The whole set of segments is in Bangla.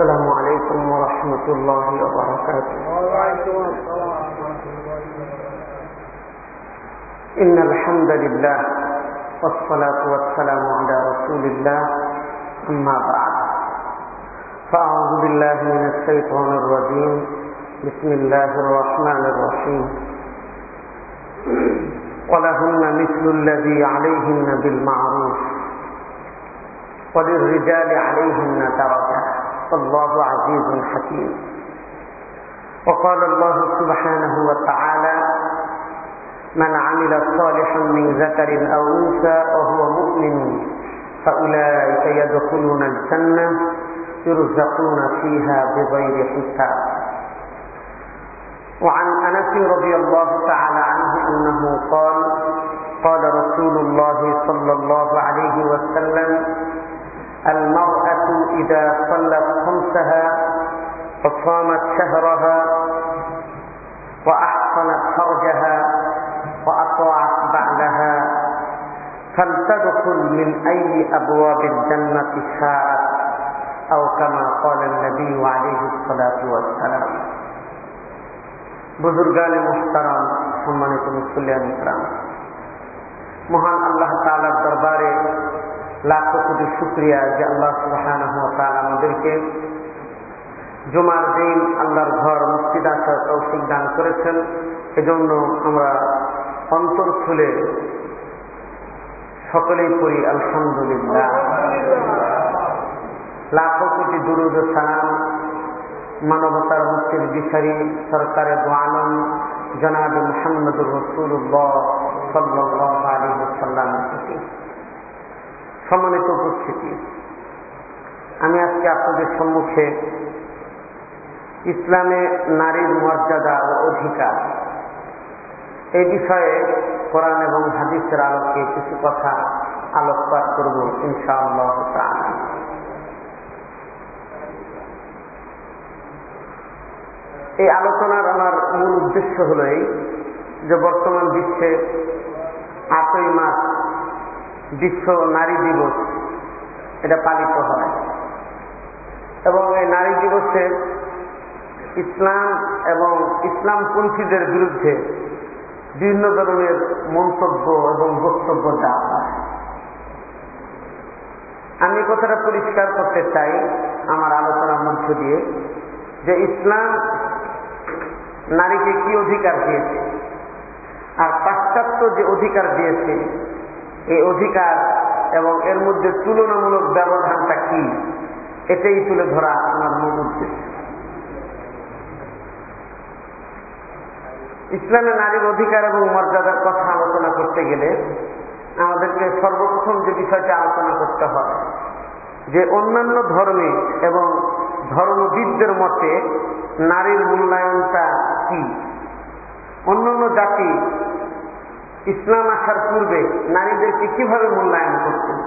السلام عليكم ورحمة الله وبركاته. إن الحمد لله والصلاة والسلام على رسول الله أما بعد. فأعوذ بالله من الشيطان الرجيم. بسم الله الرحمن الرحيم. ولهن مثل الذي عليهن بالمعروف وللرجال عليهن درجة والله عزيز حكيم وقال الله سبحانه وتعالى من عمل صالحا من ذكر أو أنثى وهو مؤمن فأولئك يدخلون الجنة يرزقون فيها بغير حساب. وعن أنس رضي الله تعالى عنه أنه قال قال رسول الله صلى الله عليه وسلم المرأة إذا صلت خمسها وصامت شهرها وأحصنت فرجها وأطاعت بعلها فلتدخل من أي أبواب الجنة شاءت أو كما قال النبي عليه الصلاة والسلام বুজুর্গানে মুস্তারাম সম্মানিত মুসলিয়ান ইকরাম মহান আল্লাহ তালার দরবারে লাখো কোটি শুক্রিয়া যে আল্লাহ সুবাহান আমাদেরকে জুমার দিন আল্লাহর ঘর মসজিদ আসার তৌফিক দান করেছেন। এজন্য আমরা অন্তর খুলে সকলেই পড়ি, আলহামদুলিল্লাহ। লাখো কোটি দুরুদ সালাম মানবতার মুক্তির বিচারী সরকারের দোয়ানম জনাব মোহাম্মদুর রসুল্লাহ সাল্লাহ আলী সাল্লামের প্রতি। সম্মানিত উপস্থিতি। আমি আজকে আপনাদের সম্মুখে ইসলামে নারীর মর্যাদা ও অধিকার এই বিষয়ে কোরআন এবং হাদিসের আলোকে কিছু কথা আলোকপাত করব ইনশাআল্লাহ এই আলোচনার আমার মূল উদ্দেশ্য হল এই যে বর্তমান বিশ্বে আটই মাস বিশ্ব নারী দিবস, এটা পালিত হয়। এবং এই নারী দিবসে ইসলাম এবং ইসলামপন্থীদের বিরুদ্ধে বিভিন্ন ধরনের মন্তব্য এবং বক্তব্য দেওয়া হয়। আমি কথাটা পরিষ্কার করতে চাই আমার আলোচনার মধ্য দিয়ে যে ইসলাম নারীকে কি অধিকার দিয়েছে? আর পাশ্চাত্য যে অধিকার দিয়েছে এই অধিকার এবং এর মধ্যে তুলনামূলক ব্যবধানটা কি? এটাই তুলে ধরা আমার মূল উদ্দেশ্য। ইসলামে নারীর অধিকার এবং মর্যাদার কথা আলোচনা করতে গেলে আমাদেরকে সর্বপ্রথম যে বিষয়টা আলোচনা করতে হয় যে অন্যান্য ধর্মে এবং ধর্মবিদদের মতে নারীর মূল্যায়নটা কি? অন্যান্য জাতি ইসলাম আসার পূর্বে নারীদেরকে কীভাবে মূল্যায়ন করত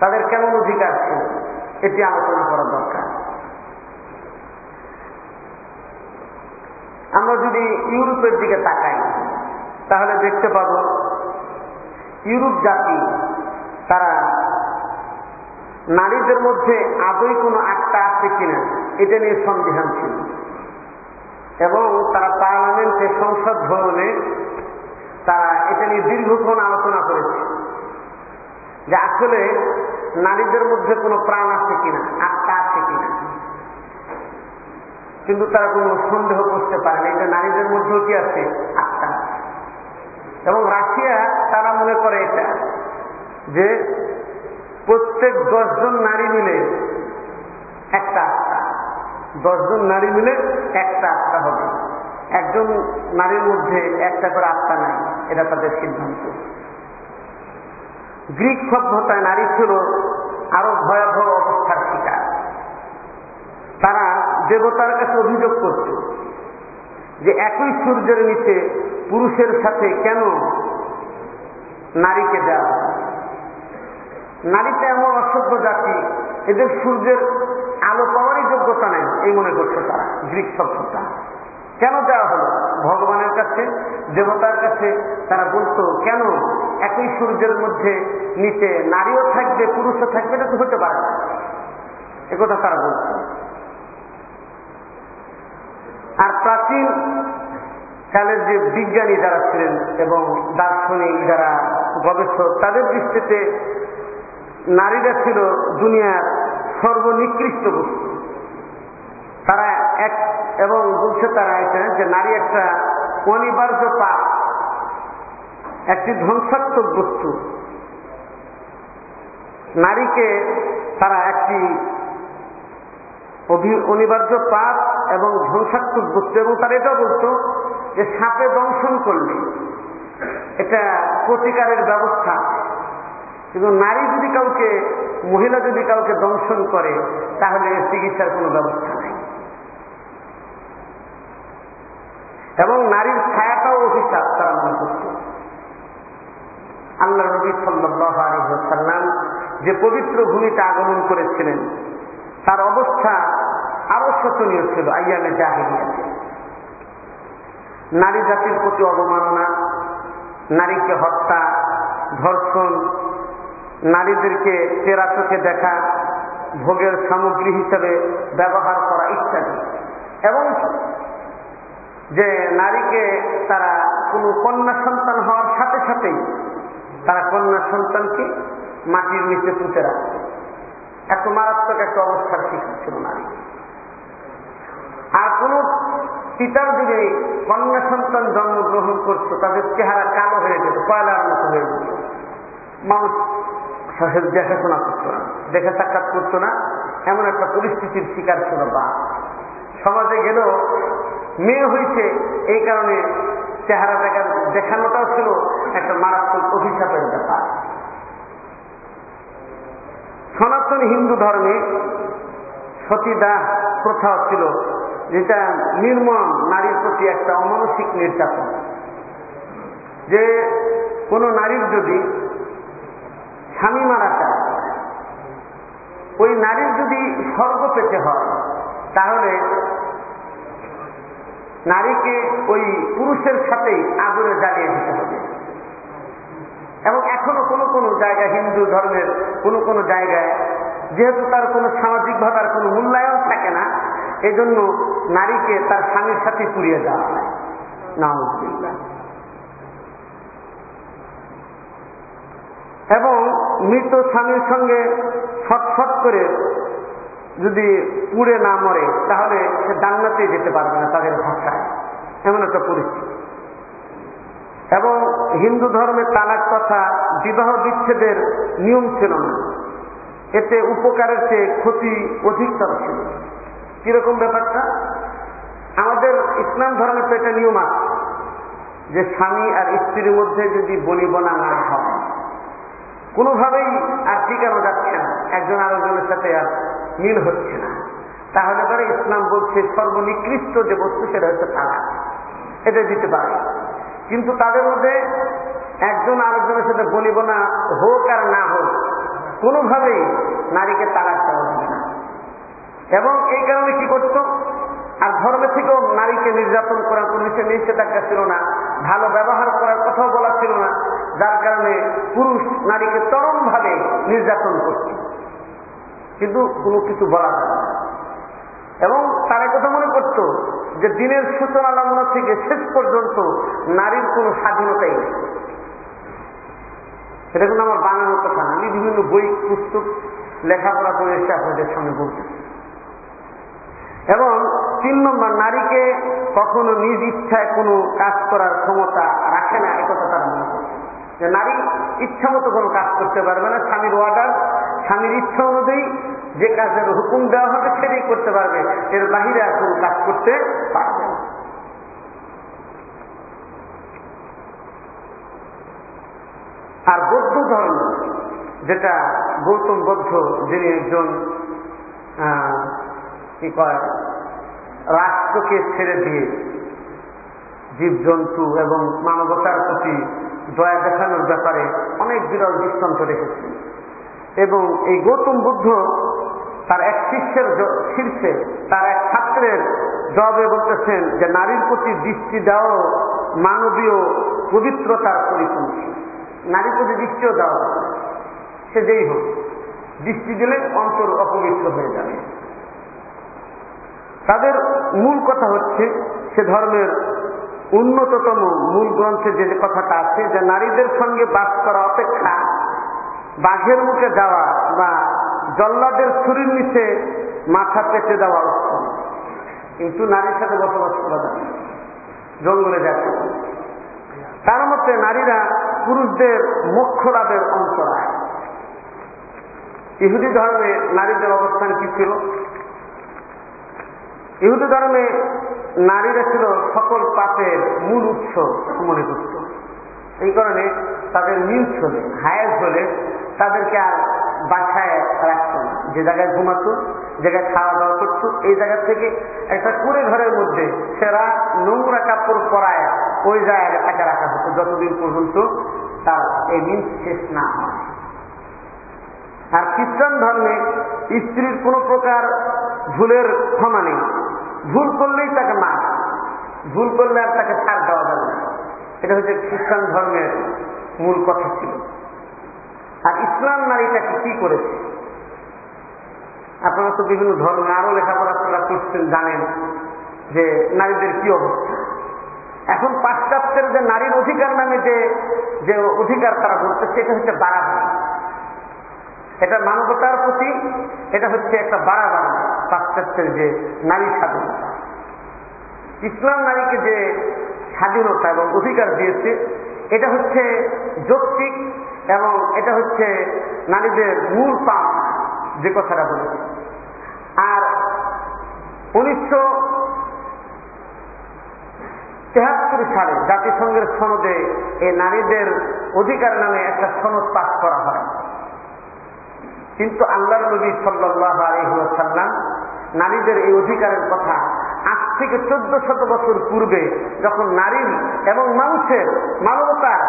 তাদের কেমন অধিকার ছিল? এটি আলোচনা করা দরকার। আমরা যদি ইউরোপের দিকে তাকাই, তাহলে দেখতে পাব ইউরোপ জাতি, তারা নারীদের মধ্যে আদৌ কোনো আটটা আছে কিনা, এটা নিয়ে সন্দেহান ছিল। এবং তারা পার্লামেন্টে সংসদ ভবনে তারা এটা নিয়ে দীর্ঘক্ষণ আলোচনা করেছে যে আসলে নারীদের মধ্যে কোনো প্রাণ আছে কিনা, আত্মা আছে কিনা। কিন্তু তারা কোনো সন্দেহ করতে পারে না, এটা নারীদের মধ্যেও কি আছে? আত্মা এবং রাশিয়া তারা মনে করে এটা, যে প্রত্যেক দশজন নারী মিলে একটা আত্মা, দশজন নারী মিলে একটা আত্মা হবে। একজন নারীর মধ্যে একটা করে আত্মা নাই, এটা তাদের সিদ্ধান্ত। গ্রিক সভ্যতায় নারী ছিল আরও ভয়াবহ অবস্থার শিকার। তারা দেবতার কাছে অভিযোগ করত যে একই সূর্যের নিচে পুরুষের সাথে কেন নারীকে দেওয়া নারীতে এমন অসভ্য জাতি, এদের সূর্যের আলো পাওয়ারই যোগ্যতা নেই, এই মনে করছে তারা, গ্রিক সভ্যতা। কেন দেওয়া হলো? ভগবানের কাছে, দেবতার কাছে তারা বলতো, কেন একই সূর্যের মধ্যে নিচে নারীও থাকবে, পুরুষও থাকবে? এটা তো হতে পারে একথা তারা বলছে আর প্রাচীন কালের যে বিজ্ঞানী যারা ছিলেন এবং দার্শনিক যারা গবেষক, তাদের দৃষ্টিতে নারীরা ছিল দুনিয়ার সর্বনিকৃষ্ট বস্তু। তারা এক এবং বলছে তারা এখানে যে নারী একটা অনিবার্য পাপ একটি ধ্বংসাত্মক বস্তু। নারীকে তারা একটি অনিবার্য পাপ এবং ধ্বংসাত্মক বস্তু এবং তারা এটাও বলতো যে সাপে দংশন করলে এটা প্রতিকারের ব্যবস্থা। কিন্তু নারী যদি কাউকে, মহিলা যদি কাউকে দংশন করে, তাহলে চিকিৎসার কোনো ব্যবস্থা এবং নারীর ছায়াটাও অভিশাপ তারা মনে করত আল্লাহ নবী সাল্লাহ যে পবিত্র ভূমিতে আগমন করেছিলেন, তার অবস্থা আরও শোচনীয় ছিল, আইয়ামে জাহিরিয়াতে নারী জাতির প্রতি অবমাননা, নারীকে হত্যা, ধর্ষণ, নারীদেরকে তেরা চোখে দেখা, ভোগের সামগ্রী হিসেবে ব্যবহার করা ইত্যাদি। এবং যে নারীকে তারা কোনো কন্যা সন্তান হওয়ার সাথে সাথেই তারা কন্যা সন্তানকে মাটির নিচে পুঁতে রাখত এত মারাত্মক একটা অবস্থার শিক্ষা ছিল নারী। আর কোন পিতার যদি কন্যা সন্তান জন্মগ্রহণ করত, তাদের চেহারা কালো হয়ে যেত, কয়লার মতো হয়ে যেত। মানুষ দেখাশোনা করতো না, দেখে সাক্ষাৎ করতো না। এমন একটা পরিস্থিতির শিকার ছিল বা সমাজে গেলেও মেয়ে হয়েছে, এই কারণে চেহারা দেখা দেখানোটাও ছিল একটা মারাত্মক অভিশাপের ব্যাপার। সনাতন হিন্দু ধর্মে সতীদাহ প্রথা ছিল যেটা নির্মম নারীর প্রতি একটা অমানসিক নির্যাতন। যে কোনো নারীর যদি স্বামী মারা যায়, ওই নারীর যদি স্বর্গ পেতে হয়, তাহলে নারীকে ওই পুরুষের সাথেই আগুনে জ্বালিয়ে দিতে হবে। এবং এখনও কোনো কোনো জায়গায় হিন্দু ধর্মের কোনো কোনো জায়গায়, যেহেতু তার কোনো সামাজিকভাবে আর কোনো মূল্যায়ন থাকে না, এজন্য নারীকে তার স্বামীর সাথে পুড়িয়ে দেওয়া হয়। এবং মৃত স্বামীর সঙ্গে ছটফট করে যদি পুড়ে না মরে, তাহলে সে জান্নাতে যেতে পারবে না তাদের ভাষায়। এমন একটা পরিস্থিতি। এবং হিন্দু ধর্মে তালাক কথা বিবাহ বিচ্ছেদের নিয়ম ছিল না। এতে উপকারের চেয়ে ক্ষতি অধিকতর ছিল। কীরকম ব্যাপারটা? আমাদের ইসলাম ধর্মে তো এটা নিয়ম আছে যে স্বামী আর স্ত্রীর মধ্যে যদি বনিবনা না হয়, কোনোভাবেই আর টিকানো যাচ্ছে না। একজন আরেকজনের সাথে আর মিল হচ্ছে না। তাহলে পরে ইসলাম বলছে, সর্বনিকৃষ্ট যে বস্তু সেটা হচ্ছে তালাক এটা দিতে পারে। কিন্তু তাদের মধ্যে একজন আরেকজনের সাথে বলিব না, হোক আর না হোক, কোনোভাবেই নারীকে তালাক দেওয়া যাবে না। এবং এই কারণে কি করতো? আর ধর্মে থেকেও নারীকে নির্যাতন করার কোনো নিষেধাজ্ঞা ছিল না, ভালো ব্যবহার করার কথাও বলা ছিল না, যার কারণে পুরুষ নারীকে চরমভাবে নির্যাতন করত। কিন্তু কোনো কিছু বলা যায় না। এবং তারা কথা মনে করত যে দিনের সূচনা লগ্ন থেকে শেষ পর্যন্ত নারীর কোনো স্বাধীনতাই নেই। এটা কিন্তু আমার বানানোর কথা আমি বিভিন্ন বই, পুস্তক, লেখাপড়া করে এসে আপনাদের সামনে বলতেছি এবং তিন নম্বর, নারীকে কখনো নিজ ইচ্ছায় কোনো কাজ করার ক্ষমতা রাখে না একথা তারা মনে করে যে নারী ইচ্ছা মতো কোনো কাজ করতে পারবে না, স্বামীর অর্ডার স্বামীর ইচ্ছা অনুযায়ী যে কাজের হুকুম দেওয়া হবে সেটাই করতে পারবে। এর বাহিরে আর কোনো কাজ করতে পারবে না। আর বৌদ্ধ ধর্ম, যেটা গৌতম বৌদ্ধ যিনি একজন কি কয়, রাষ্ট্রকে ছেড়ে দিয়ে জীবজন্তু এবং মানবতার প্রতি দয়া দেখানোর ব্যাপারে অনেক বিরল দৃষ্টান্ত রেখেছেন এবং এই গৌতম বুদ্ধ তার এক শিষ্যের শীর্ষে তার এক ছাত্রের জবাবে বলতেছেন যে নারীর প্রতি দৃষ্টি দেওয়া মানবীয় পবিত্রতার পরিপন্থী নারীর প্রতি দৃষ্টিও দেওয়া সে যেই হোক, দৃষ্টি দিলে অন্তর অপবিত্র হয়ে যাবে। তাদের মূল কথা হচ্ছে সে ধর্মের উন্নততম মূল গ্রন্থে যে কথাটা আছে যে নারীদের সঙ্গে বাস করা অপেক্ষা, বাঘের মুখে যাওয়া বা জল্লাদের ছুরির নিচে মাথা পেতে দেওয়া উত্তম। কিন্তু নারীর সাথে বসবাস করা যায় জঙ্গলে যাচ্ছে তার মধ্যে নারীরা পুরুষদের মোক্ষ লাভের অন্তরায় ইহুদি ধর্মে নারীদের অবস্থান কি ছিল? ইহুদি ধর্মে নারীরা ছিল সকল পাপের মূল উৎস মনে করত এই কারণে তাদের মিউট হলে হায়াস হলে তাদেরকে আর বাসায় রাখতো না। যে জায়গায় ঘুমাতো জায়গায় খাওয়া দাওয়া করতো, এই জায়গা থেকে একটা কুড়ে ঘরের মধ্যে সেরা নোংরা কাপড় পরায় ওই জায়গায় তাকে রাখা হতো। যতদিন পর্যন্ত তার এই মিন্স শেষ না হয়। আর খ্রিস্টান ধর্মে স্ত্রীর কোনো প্রকার ভুলের ক্ষমা নেই। ভুল করলেই তাকে মা ভুল করলে আর তাকে ছাড় দেওয়া যাবে এটা হচ্ছে খ্রিস্টান ধর্মের মূল কথা ছিল। আর ইসলাম নারীটাকে কি করেছে? আপনারা তো বিভিন্ন ধর্মে আরও লেখাপড়া করা করছেন, জানেন যে নারীদের কি অবস্থা। এখন পাশ্চাত্যের যে নারীর অধিকার নামে যে যে অধিকার তারা বলতেছে এটা হচ্ছে বাড়াবাড়ি। এটা মানবতার প্রতি, এটা হচ্ছে একটা বাড়াবাড়ি পাশ্চাত্যের যে নারী স্বাধীনতা। ইসলাম নারীকে যে স্বাধীনতা এবং অধিকার দিয়েছে, এটা হচ্ছে যৌক্তিক এবং এটা হচ্ছে নারীদের মূল পাওনা যে কথাটা বলেছে। আর উনিশশো তেহাত্তর সালে জাতিসংঘের সনদে এই নারীদের অধিকার নামে একটা সনদ পাশ করা হয়। কিন্তু আল্লাহর নবী সাল্লাহ আলহিহাসাল্লাম নারীদের এই অধিকারের কথা আজ থেকে চোদ্দ শত বছর পূর্বে যখন নারীর এবং মানুষের মানবতার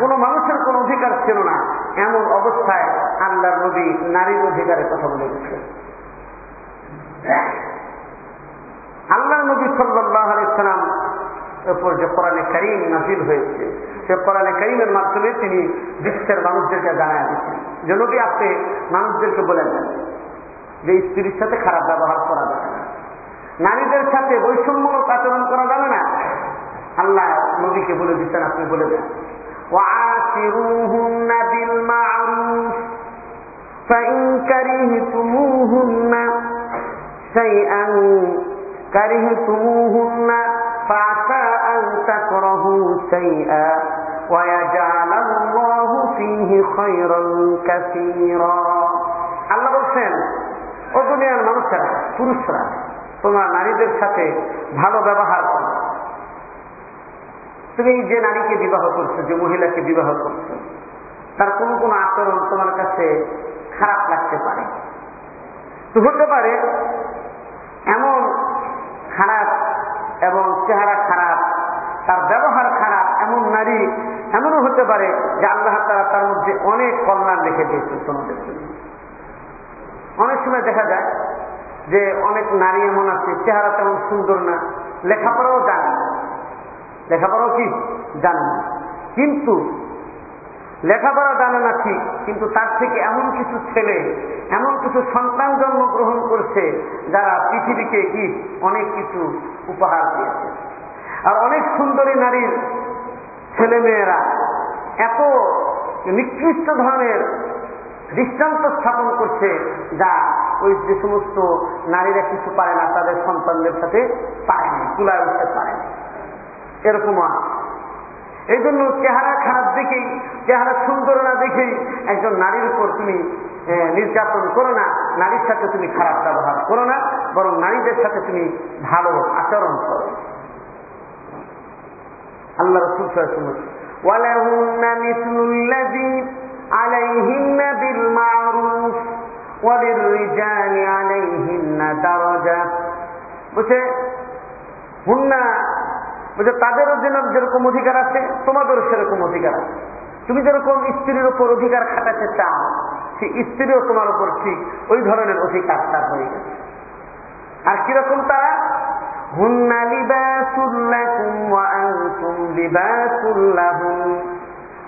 কোনো মানুষের কোনো অধিকার ছিল না, এমন অবস্থায় আল্লাহ নবী নারীর অধিকারের কথা বলে গেছেন আল্লাহ নবী আলাইসালাম উপর যে কোরআনে করিম নাজিল হয়েছে, সে কোরআনে করিমের মাধ্যমে তিনি বিশ্বের মানুষদেরকে জানায় দিচ্ছেন যে নবী আপনি মানুষদেরকে বলে দেন যে স্ত্রীর সাথে খারাপ ব্যবহার করা যাবে না নারীদের সাথে বৈষম্যমূলক আচরণ করা যাবে না আল্লাহ নবীকে বলে দিচ্ছেন আপনি বলে দেন وعاشروهن بالمعروف فإن كرهتموهن شيئا كرهتموهن فعسى أن تكرهوا شيئا ويجعل الله فيه خيرا كثيرا আল্লাহ বলছেন ও দুনিয়ার মানুষেরা পুরুষরা তোমার নারীদের সাথে ভালো ব্যবহার করো তুমি যে নারীকে বিবাহ করছো যে মহিলাকে বিবাহ করছো তার কোনো কোনো আচরণ তোমার কাছে খারাপ লাগতে পারে তো হতে পারে এমন খারাপ এবং চেহারা খারাপ তার ব্যবহার খারাপ এমন নারী এমনও হতে পারে যে আল্লাহ তারা তার মধ্যে অনেক কল্যাণ রেখে দিয়েছে তোমাদের জন্য। অনেক সময় দেখা যায় যে অনেক নারী এমন আছে, চেহারা তেমন সুন্দর না, লেখাপড়াও জানে লেখাপড়াও কি? জানে না। কিন্তু লেখাপড়া জানে না ঠিক কিন্তু তার থেকে এমন কিছু ছেলে, এমন কিছু সন্তান জন্মগ্রহণ করছে যারা পৃথিবীকে কি? অনেক কিছু উপহার দিয়েছে। আর অনেক সুন্দরী নারীর ছেলে মেয়েরা এত নিকৃষ্ট ধরনের দৃষ্টান্ত স্থাপন করছে যা ওই যে সমস্ত নারীরা কিছু পারে না, তাদের সন্তানদের সাথে পারে না তুলায় উঠতে পারেনি। এরকম এই জন্য চেহারা খারাপ দেখেই চেহারা সুন্দর না দেখেই একজন নারীর উপর তুমি নির্যাতন করো না, নারীর সাথে তুমি খারাপ ব্যবহার করো না, বরং নারীদের সাথে তুমি ভালো আচরণ করো। আল্লাহ রসুল ولهن مثل الذي عليهن بالمعروف وللرجال عليهن درجة বুঝছে হুন্না বুঝে তাদেরও যেন যেরকম অধিকার আছে তোমাদেরও সেরকম অধিকার আছে তুমি যেরকম স্ত্রীর উপর অধিকার খাটাতে চাও সেই স্ত্রীও তোমার উপর ঠিক ওই ধরনের অধিকার তার হয়ে গেছে আর কিরকম তারা হুন্না লিবাসুল্লাকুম ওয়া আনতুম লিবাসুল্লাহুম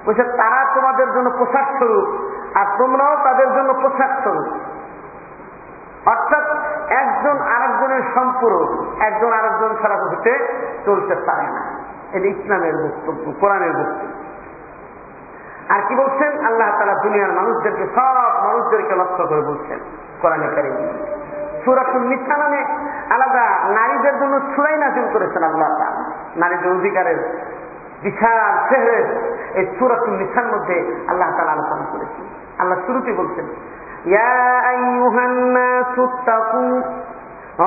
বলছে, তারা তোমাদের জন্য পোশাক স্বরূপ আর তোমরাও তাদের জন্য পোশাক স্বরূপ। অর্থাৎ একজন আরেকজনের সম্পূরক, একজন আরেকজন ছাড়া হতে চলতে পারে না। এটা ইসলামের বক্তব্য, কোরআনের বক্তব্য। আর কি বলছেন? আল্লাহ তারা দুনিয়ার মানুষদেরকে, সব মানুষদেরকে লক্ষ্য করে বলছেন কোরআনে কারিম। সুরাতুল মিথ্যা নামে আলাদা নারীদের জন্য সুরাই নাজিল করেছেন আল্লাহ তাআলা। নারীদের অধিকারের বিশাল ফেহরের এই সুরাতুল মিথ্যার মধ্যে আল্লাহ তালা আলোচনা করেছেন আল্লাহ শুরুতে বলছেন ইয়া আইয়ুহান নাসু তাকু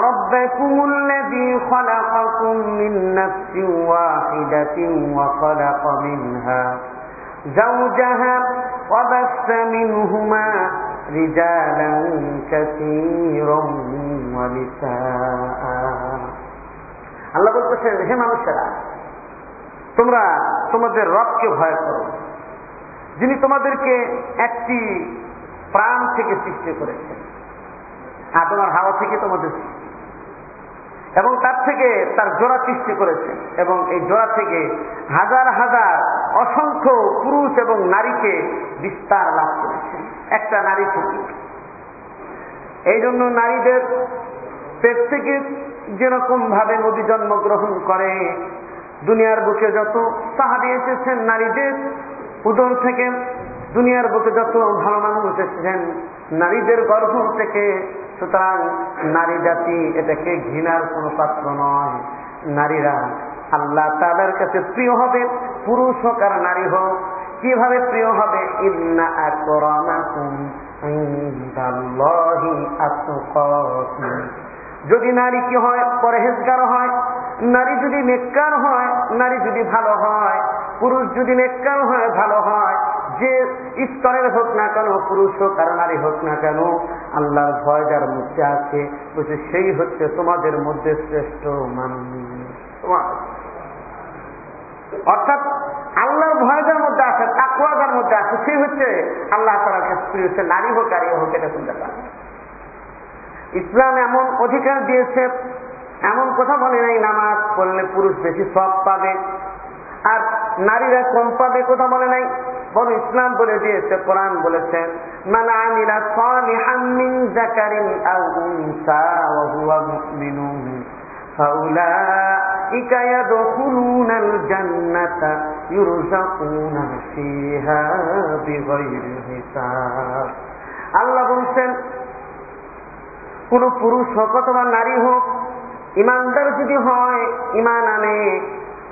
ربكم الذي خلقكم من نفس واحدة وخلق منها زوجها وبث منهما رجالا كثيرا ونساء আল্লাহ বলতেছেন হে মানুষেরা তোমরা তোমাদের রবকে ভয় করো যিনি তোমাদেরকে একটি প্রাণ থেকে সৃষ্টি করেছেন আদম আর হাওয়া থেকে তোমাদের সৃষ্টি এবং তার থেকে তার জোড়া সৃষ্টি করেছে এবং এই জোড়া থেকে হাজার হাজার অসংখ্য পুরুষ এবং নারীকে বিস্তার লাভ করেছেন একটা নারী থেকে এই জন্য নারীদের পেট থেকে যেরকম ভাবে নদী জন্মগ্রহণ করে, দুনিয়ার বুকে যত সাহাবি এসেছেন, নারীদের উদর থেকে দুনিয়ার বুকে যত ভালো মানুষ এসেছেন, নারীদের গর্ভ থেকে, সুতরাং নারী জাতি এটাকে ঘৃণার কোনো পাত্র নয়। নারীরা আল্লাহ তাদের কাছে প্রিয় হবে, পুরুষ হোক আর নারী হোক, কীভাবে প্রিয় হবে? যদি নারী কি হয়? পরহেজগার হয়। নারী যদি নেককার হয়, নারী যদি ভালো হয়, পুরুষ যদি নেককার হয়, ভালো হয়। যে স্তরের হোক না কেন, পুরুষ হোক আর নারী হোক না কেন, আল্লাহর ভয় যার মধ্যে আছে বলছে সেই হচ্ছে তোমাদের মধ্যে শ্রেষ্ঠ অর্থাৎ আল্লাহর ভয় যার মধ্যে আছে তাকুয়া যার মধ্যে আছে, সেই হচ্ছে আল্লাহ তালার কাছে হচ্ছে নারী হোক আর হোক, এটা কোন ব্যাপার? ইসলাম এমন অধিকার দিয়েছে, এমন কথা বলে নাই, নামাজ পড়লে পুরুষ বেশি সব পাবে। আর নারীরা কম পাবে কথা বলে নাই বল ইসলাম বলে দিয়েছে কোরআন বলেছে মান আমিলা সালিহান মিন যাকারিন আও উনসা ওয়া হুয়া মুমিনুন فأولئك يدخلون الجنة يرزقون فيها بغير حساب আল্লাহ বলছেন কোন পুরুষ হোক অথবা নারী হোক ইমানদার যদি হয় ইমান আনে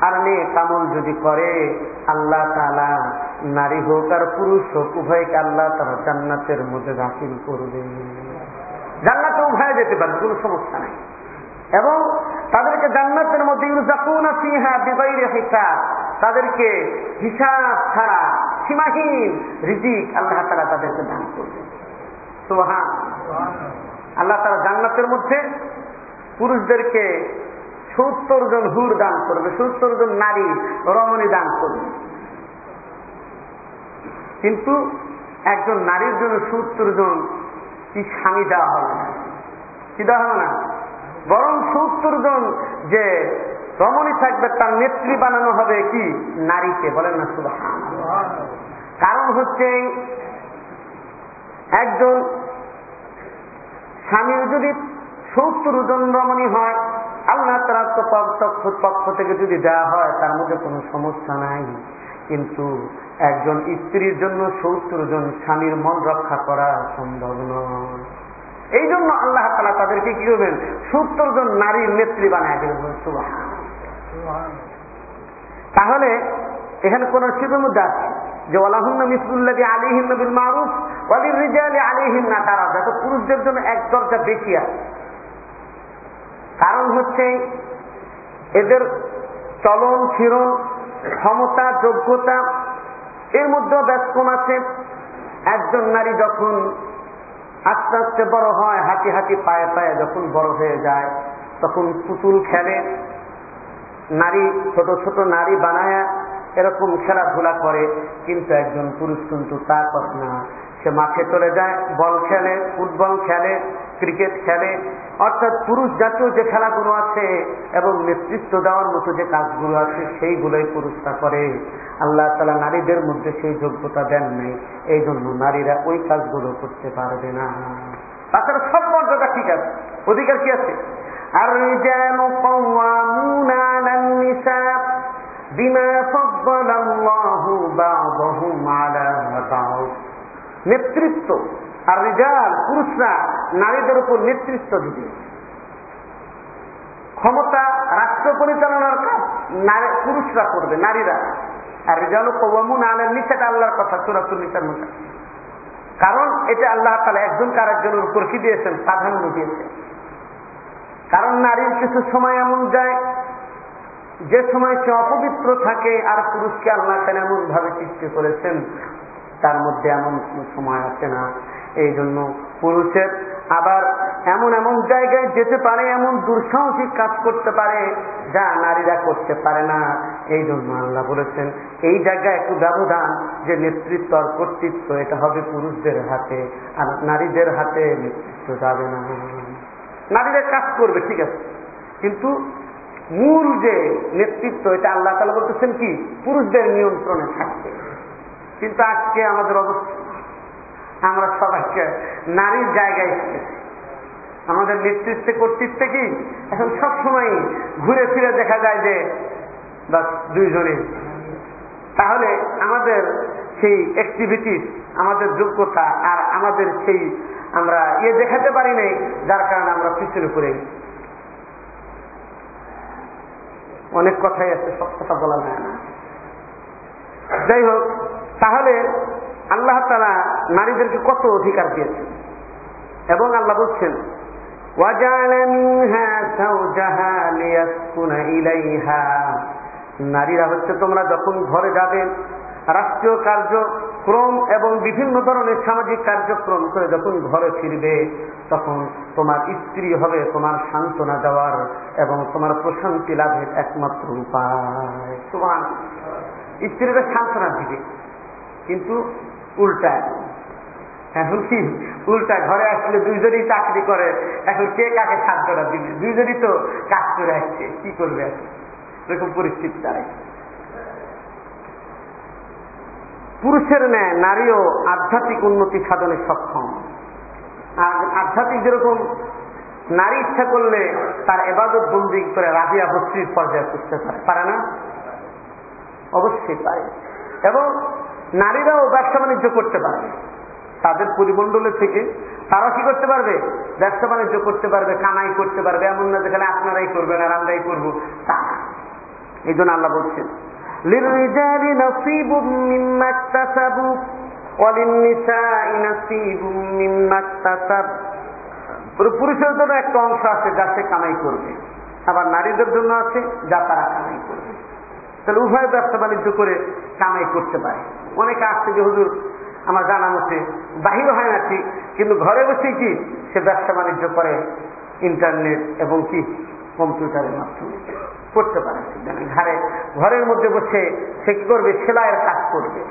আর নে কামল যদি করে, আল্লাহ তালা নারী হোক আর পুরুষ হোক, উভয়কে আল্লাহ তারা জান্নাতের মধ্যে দাখিল করবে জান্নাতে উভয় যেতে পারে, কোনো সমস্যা নাই। এবং তাদেরকে জান্নাতের মধ্যে তাদেরকে হিসাব ছাড়া সীমাহীন রিজিক আল্লাহ তারা তাদেরকে দান করবে সুবহান আল্লাহ তারা জান্নাতের মধ্যে পুরুষদেরকে সত্তর জন হুর দান করবে সত্তর জন নারী রমণী দান করবে। কিন্তু একজন নারীর জন্য সত্তর জন কি স্বামী দেওয়া হবে না? কি দেওয়া হবে না? বরং সত্তর জন যে রমণী থাকবে, তার নেত্রী বানানো হবে কি? নারীকে। বলেন না সুবাহ কারণ হচ্ছে, একজন স্বামী যদি সত্তর জন রমণী হয়, আল্লাহ তার পক্ষ থেকে যদি দেওয়া হয়, তার মধ্যে কোনো সমস্যা নাই। কিন্তু একজন স্ত্রীর জন্য সত্তর জন স্বামীর মন রক্ষা করা সম্ভব নয়। এই জন্য আল্লাহ তালা তাদেরকে কি করবেন? সত্তর জন নারীর নেত্রী বানায় দেবেন তাহলে এখানে কোন শিবের মধ্যে আছে যে ওলাহুন্ন মিসুল্লাদি আলিহিন নবীর মারুফ, ওয়ালির রিজালি আলিহিন না তারা দেখো পুরুষদের জন্য এক দরজা বেশি আছে। কারণ হচ্ছে এদের চলন ফিরন ক্ষমতা, যোগ্যতা, এর মধ্যেও ব্যস্তম আছে। একজন নারী যখন আস্তে আস্তে বড় হয়, হাঁটি হাঁটি পায়ে পায়ে যখন বড় হয়ে যায়, তখন পুতুল খেলে। নারী, ছোট ছোট নারী বানায় এরকম খেলাধুলা করে, কিন্তু একজন পুরুষ কিন্তু তা করে না। সে মাঠে চলে যায়, বল খেলে, ফুটবল খেলে। ক্রিকেট খেলে, অর্থাৎ পুরুষ জাতীয় যে খেলাগুলো আছে এবং নেতৃত্ব দেওয়ার মতো যে কাজগুলো আছে, সেইগুলোই পুরুষরা করে। আল্লাহ তালা নারীদের মধ্যে সেই যোগ্যতা দেন নাই। এই জন্য নারীরা ওই কাজগুলো করতে পারবে না। তাছাড়া সব মর্যাদা ঠিক আছে, অধিকার কি আছে? নেতৃত্ব আর রিজাল, পুরুষরা নারীদের উপর নেতৃত্ব দিবে। ক্ষমতা রাষ্ট্র পরিচালনার কাজ পুরুষরা করবে, নারীরা। আর রিজাল কৌমুন আলের নিচেটা আল্লাহর কথা সুরাতুল নিচার মধ্যে কারণ এটা আল্লাহ তালা একজন আরেকজনের উপর কি দিয়েছেন? প্রাধান্য দিয়েছেন। কারণ নারীর কিছু সময় এমন যায়, যে সময় সে অপবিত্র থাকে আর পুরুষকে আল্লাহ এমন ভাবে সৃষ্টি করেছেন, তার মধ্যে এমন কোন সময় আছে না। এই জন্য পুরুষের আবার এমন এমন জায়গায় যেতে পারে, এমন দুঃসাহসিক কাজ করতে পারে যা নারীরা করতে পারে না। এই জন্য আল্লাহ বলেছেন, এই জায়গায় একটু ব্যবধান যে নেতৃত্ব আর কর্তৃত্ব, এটা হবে পুরুষদের হাতে, আর নারীদের হাতে নেতৃত্ব যাবে না। নারীরা কাজ করবে, ঠিক আছে। কিন্তু মূল যে নেতৃত্ব, এটা আল্লাহ তালা বলতেছেন কি? পুরুষদের নিয়ন্ত্রণে থাকবে। কিন্তু আজকে আমাদের অবস্থা আমরা সবাইকে নারীর জায়গায় এসেছি। আমাদের নেতৃত্বে কর্তৃত্বে কি? এখন সব সময় ঘুরে ফিরে দেখা যায় যে, বাস দুইজনে তাহলে আমাদের সেই অ্যাক্টিভিটিস আমাদের যোগ্যতা আর আমাদের সেই আমরা ইয়ে দেখাতে পারি নাই, যার কারণে আমরা পিছনে পড়ে অনেক কথাই আছে, সব কথা বলা যায় না। যাই হোক, তাহলে আল্লাহ তারা নারীদেরকে কত অধিকার দিয়েছেন। এবং আল্লাহ বলছেন নারীরা হচ্ছে তোমরা যখন ঘরে যাবে, রাষ্ট্রীয় কার্যক্রম এবং বিভিন্ন ধরনের সামাজিক কার্যক্রম করে যখন ঘরে ফিরবে, তখন তোমার স্ত্রী হবে তোমার সান্ত্বনা দেওয়ার এবং তোমার প্রশান্তি লাভের একমাত্র উপায়। তোমার স্ত্রীরা সান্ত্বনা দিবে। কিন্তু উল্টা। এখন কি? উল্টা ঘরে আসলে দুইজনই চাকরি করে। এখন কে কাকে সাহায্যটা দিবে? দুইজনই তো কাজ করে আসছে। কি করবে এখন? পরিস্থিতি দাঁড়ায়। পুরুষের ন্যায় নারীও আধ্যাত্মিক উন্নতি সাধনে সক্ষম। আর আধ্যাত্মিক যেরকম নারী ইচ্ছা করলে তার এবাদত বন্দি করে রাবিয়া বস্তির পর্যায়ে করতে পারে। পারে না? অবশ্যই পারে। এবং নারীরাও ব্যবসা বাণিজ্য করতে পারবে তাদের পরিমণ্ডলে থেকে তারা কি করতে পারবে ব্যবসা বাণিজ্য করতে পারবে কামাই করতে পারবে এমন না যেখানে আপনারাই করবেন আর আমরাই করবো তা এই জন্য আল্লাহ বলছেন للرجال نصيب مما اكتسبوا وللنساء نصيب مما اكتسب পুরুষের জন্য একটা অংশ আছে যা সে কামাই করবে আবার নারীদের জন্য আছে যা তারা কামাই করবে তাহলে উভয় ব্যবসা বাণিজ্য করে কামাই করতে পারে। অনেকে আসছে যে, হুজুর, আমার জানা মতে বাহির হয় না ঠিক কিন্তু ঘরে বসে কি সে ব্যবসা বাণিজ্য করে ইন্টারনেট এবং কি কম্পিউটারের মাধ্যমে? করতে পারে। ঘরে, ঘরের মধ্যে বসে সে কি করবে? সেলাইয়ের কাজ করবে।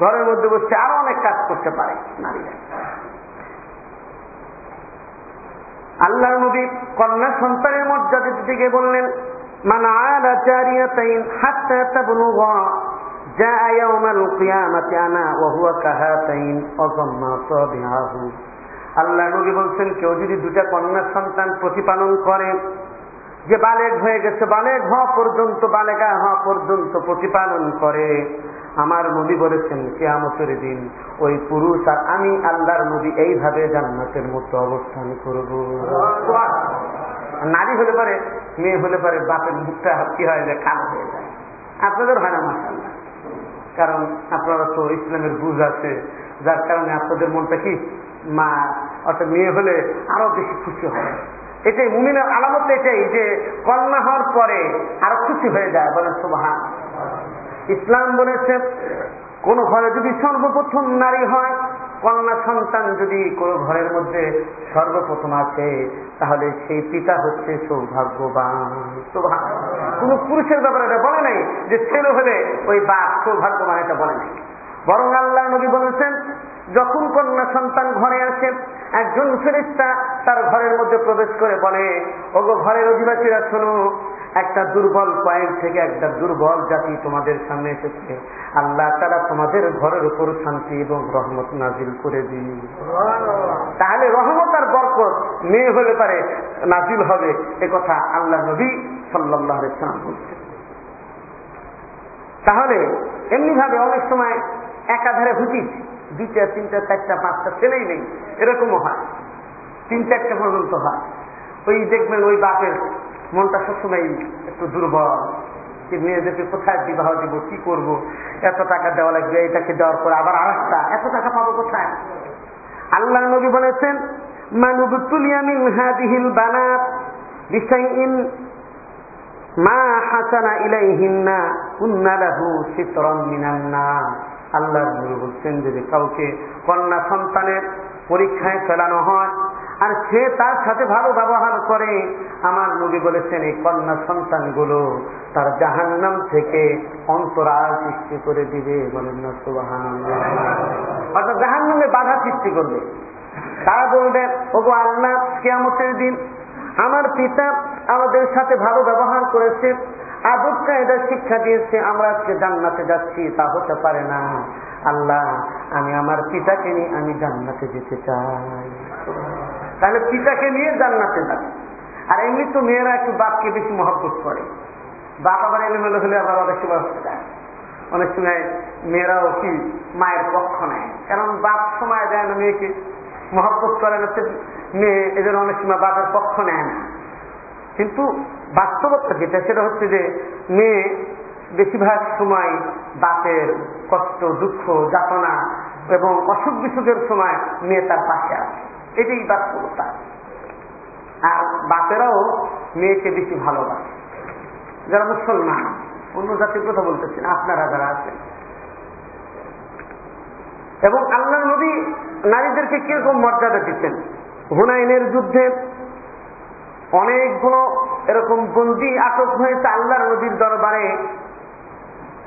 ঘরের মধ্যে বসে আরও অনেক কাজ করতে পারে নারীরা। আল্লাহ নবী কন্যা সন্তানের মর্যাদার গিয়ে বললেন من عال جاريتين حتى تبلغا جاء يوم القيامة أنا وهو كهاتين وضم صابعه আল্লাহ নবী বলছেন কেউ যদি দুটা কন্যা সন্তান প্রতিপালন করে যে বালেগ হয়ে গেছে বালেগ হওয়া পর্যন্ত বালেগা হওয়া পর্যন্ত প্রতিপালন করে আমার নবী বলেছেন, কেয়ামতের দিন ওই পুরুষ আর আমি আল্লাহর নবী এইভাবে জান্নাতের মতো অবস্থান করব। নারী হলে পারে, মেয়ে হলে পারে, বাপের মুখটা কি হয় যে কালো হয়ে যায়। আপনাদের হয় না কারণ আপনারা তো ইসলামের বুঝ আছে, যার কারণে আপনাদের মনটা কি? মা, অর্থাৎ মেয়ে হলে আরও বেশি খুশি হয়। এটাই, মুমিনের আলামত এটাই যে কন্যা হওয়ার পরে আরও খুশি হয়ে যায়, বলেন সুবাহান ইসলাম বলেছে, কোন ঘরে যদি সর্বপ্রথম নারী হয়, কন্যা সন্তান যদি কোনো ঘরের মধ্যে সর্বপ্রথম আছে তাহলে সেই পিতা হচ্ছে সৌভাগ্যবান। কোন পুরুষের ব্যাপারে এটা বলে নাই যে ছেলে হলে ওই বাপ সৌভাগ্যবান, এটা বলে নাই। বরং আল্লাহ নবী বলেছেন, যখন কন্যা সন্তান ঘরে আসে, একজন ফেরিস্তা তার ঘরের মধ্যে প্রবেশ করে বলে, ওগো ঘরের অধিবাসীরা শোনো একটা দুর্বল পয়েন্ট থেকে একটা দুর্বল জাতি তোমাদের সামনে এসেছে। আল্লাহ তারা তোমাদের ঘরের উপর শান্তি এবং রহমত নাজিল করে দিন। তাহলে রহমত আর বরকত মেয়ে হলে পারে নাজিল হবে এ কথা আল্লাহ নবী সাল্লাহ সাল্লাম বলছেন। তাহলে এমনি ভাবে অনেক সময় একাধারে হুচিস দুইটা, তিনটা, চারটা, পাঁচটা ছেলেই নেই, এরকমও হয়। তিন, চারটা পর্যন্ত হয়। ওই দেখবেন ওই বাপের মনটা সবসময় একটু দুর্বল। মেয়েদেরকে কোথায় বিবাহ দিব, কি করব? এত টাকা দেওয়া লাগবে, এটাকে দেওয়ার পর আবার আরেকটা, এত টাকা পাবো কোথায়? আল্লাহ নবী বলেছেন মানুবতুলিয়ামিন হাদিহিল বানাত বিশাইইন মা হাসানা ইলাইহিন্না কুন্না লাহু সিতরান মিনান আল্লাহ নবী বলছেন যদি কাউকে কন্যা সন্তানের পরীক্ষায় ফেলানো হয় আর সে তার সাথে ভালো ব্যবহার করে। আমার নবী বলেছেন, এই কন্যা সন্তানগুলো তার জাহান্নাম থেকে অন্তরাল সৃষ্টি করে দিবে। বলেন না সুবাহান অর্থাৎ জাহান্নামে বাধা সৃষ্টি করবে। তারা বলবে, ওগো আল্লাহ, কেয়ামতের দিন আমার পিতা আমাদের সাথে ভালো ব্যবহার করেছে আদব কায়দার শিক্ষা দিয়েছে, আমরা আজকে জান্নাতে যাচ্ছি, তা হতে পারে না। আল্লাহ, আমি আমার পিতাকে নিয়ে আমি জান্নাতে যেতে চাই। তাহলে পিতাকে নিয়ে জান্নাতে যাবে। আর এমনি তো মেয়েরা একটু বাপকে বেশি মহব্বত করে। বাপ আবার এলোমেলো হলে আবার অনেক সময় যায় অনেক সময় মেয়েরাও কি মায়ের পক্ষ নেয়। কারণ বাপ সময় দেয় না মেয়েকে। মহব্বত করে না মেয়ে এদের অনেক সময় বাপের পক্ষ নেয় না। কিন্তু বাস্তবতা যেটা, সেটা হচ্ছে যে মেয়ে বেশিরভাগ সময় বাপের কষ্ট, দুঃখ, যাতনা এবং অসুখ বিসুখের সময় মেয়ে তার পাশে আছে এটাই বাস্তবতা। আর বাপেরাও মেয়েকে বেশি ভালোবাসে। যারা মুসলমান, অন্য জাতির কথা বলতেছেন, আপনারা যারা আছেন। এবং আল্লাহ নবী নারীদেরকে কীরকম মর্যাদা দিচ্ছেন হুনাইনের যুদ্ধে অনেকগুলো এরকম বন্দি আটক হয়েছে আল্লাহর নদীর দরবারে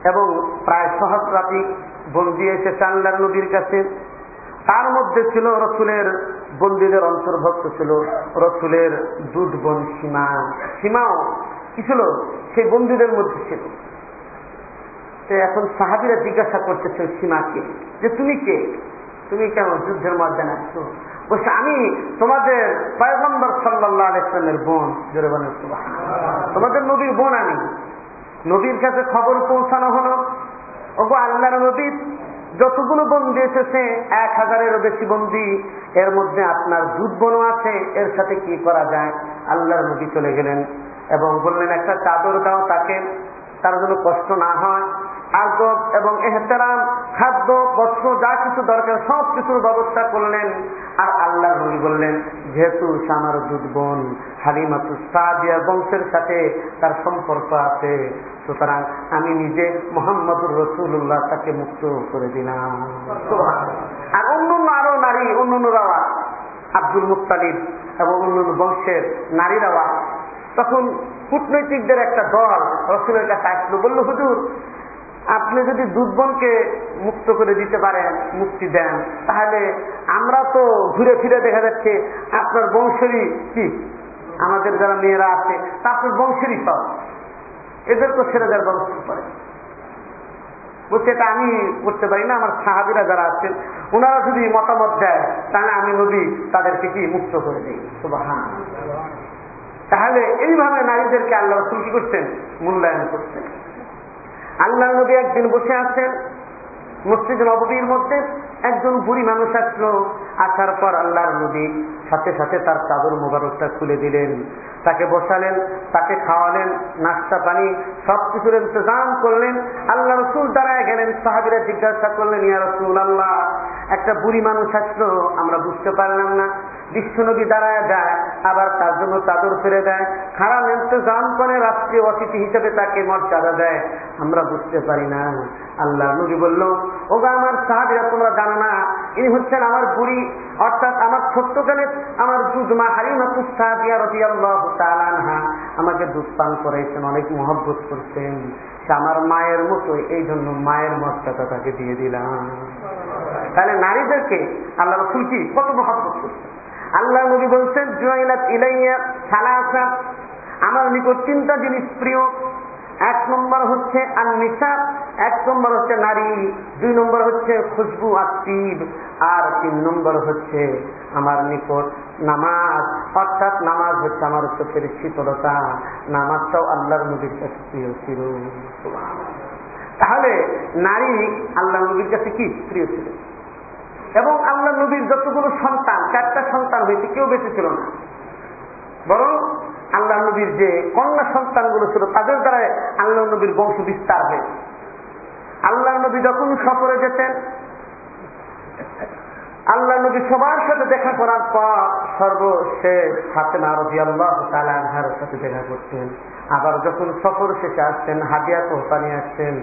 এবং প্রায় সহস্রাধিক বন্দি এসেছে আল্লাহর নদীর কাছে। তার মধ্যে ছিল রসুলের বন্দীদের অন্তর্ভুক্ত ছিল। রসুলের দুধ বোন সীমা, সীমাও কি ছিল? সেই বন্দীদের মধ্যে ছিল। এখন সাহাবিরা জিজ্ঞাসা করতেছে সীমাকে, যে তুমি কে? তুমি কেমন যুদ্ধের ময়দানে আসছো? বলছে, আমি তোমাদের পয়গম্বর সাল্লাহ আলাইসলামের বোন। জোরে বলেন তোমাদের নবীর বোন আমি। নবীর কাছে খবর পৌঁছানো হলো। ওগো আল্লাহর নবী যতগুলো বন্দি এসেছে, এক হাজারেরও বেশি বন্দি। এর মধ্যে আপনার দুধ বনো আছে, এর সাথে কি করা যায়? আল্লাহর নবী চলে গেলেন এবং বললেন, একটা চাদর দাও তাকে। তার জন্য কষ্ট না হয়। আদব এবং এহতেরাম খাদ্য বস্ত্র যা কিছু দরকার সব কিছুর ব্যবস্থা করলেন। আর আল্লাহ নবী বললেন যেহেতু আমার দুধ বোন হালিমাতু সাদিয়া বংশের সাথে তার সম্পর্ক আছে সুতরাং আমি নিজে মোহাম্মদুর রসুল্লাহ তাকে মুক্ত করে দিলাম। আর অন্য আরও নারী অন্য আব্দুল মুক্তালিব এবং অন্য অন্য বংশের নারীরাও তখন কূটনৈতিকদের একটা দল রসুলের কাছে আসলো, বলল, হুজুর, আপনি যদি দুধবনকে মুক্ত করে দিতে পারেন, মুক্তি দেন, তাহলে আমরা তো ঘুরে ফিরে দেখা যাচ্ছে আপনার বংশেরই কি? আমাদের যারা মেয়েরা আছে তা আপনার বংশেরই সব। এদের তো ছেড়ে দেওয়ার ব্যবস্থা করে বলছে, এটা আমি করতে পারি না, আমার সাহাবিরা যারা আছেন, ওনারা যদি মতামত দেয়, তাহলে আমি নদী তাদেরকে কি মুক্ত করে দিই? সুবাহান তাহলে এইভাবে নারীদেরকে আল্লাহ রসুল কি করছেন? মূল্যায়ন করছেন। আল্লাহ নবী একদিন বসে আছেন, মসজিদ নবীর মধ্যে একজন বুড়ি মানুষ আসলো। আসার পর আল্লাহর নবী সাথে সাথে তার চাদর মোবারকটা খুলে দিলেন। তাকে বসালেন, তাকে খাওয়ালেন, নাস্তা, পানি সব কিছুর ইন্তজাম করলেন। আল্লাহ রসুল দাঁড়ায় গেলেন, সাহাবিরা জিজ্ঞাসা করলেন, ইয়া রসুল আল্লাহ একটা বুড়ি মানুষ আসলো, আমরা বুঝতে পারলাম না। বিশ্বনবী দাঁড়ায় যায়, আবার তার জন্য চাদর ফেলে দেয়। খারাপ ইন্তজাম করে রাষ্ট্রীয় অতিথি হিসেবে তাকে মর্যাদা দেয়। আমরা বুঝতে পারি না। আল্লাহ নবী বলল, ওগা আমার সাহাবিরা, তোমরা জানো না, ইনি হচ্ছেন আমার বুড়ি। অর্থাৎ আমার ছোট্টকালে আমার দুধমা হারিমা সাহাবিয়া রবি আল্লাহ তালানহা আমাকে দুধ পান করাইছেন, অনেক মহব্বত করছেন। আমার মায়ের মতো, এই জন্য মায়ের মর্যাদা তাকে দিয়ে দিলাম। তাহলে নারীদেরকে আল্লাহ রসুল কত মহাব্বত করছেন? আল্লাহ নবী বলছেন জুয়াইলাত ইলাইয়া সালাসা। আমার নিকট তিনটা জিনিস প্রিয়। এক নম্বর হচ্ছে আর নিশা এক নম্বর হচ্ছে নারী, দুই নম্বর হচ্ছে খুশবু আত্মীব আর তিন নম্বর হচ্ছে আমার নিকট নামাজ। অর্থাৎ নামাজ হচ্ছে আমার চোখের শীতলতা, নামাজটাও আল্লাহর নবীর কাছে প্রিয় ছিল। তাহলে নারী আল্লাহ নবীর কাছে কি প্রিয় ছিল? এবং আল্লাহ নবীর যতগুলো সন্তান, চারটা সন্তান হয়েছে, কেউ বেঁচে ছিল না। বরং আল্লাহ নবীর যে কন্যা সন্তানগুলো ছিল, তাদের দ্বারা আল্লাহ নবীর বংশ বিস্তার হয়েছে। আল্লাহ নবী যখন সফরে যেতেন, আল্লাহ নবী সবার সাথে দেখা করার পর সর্বশেষ ফাতেমা রবি আল্লাহ তালার সাথে দেখা করতেন। আবার যখন সফর শেষে আসতেন, হাদিয়া নিয়ে আসতেন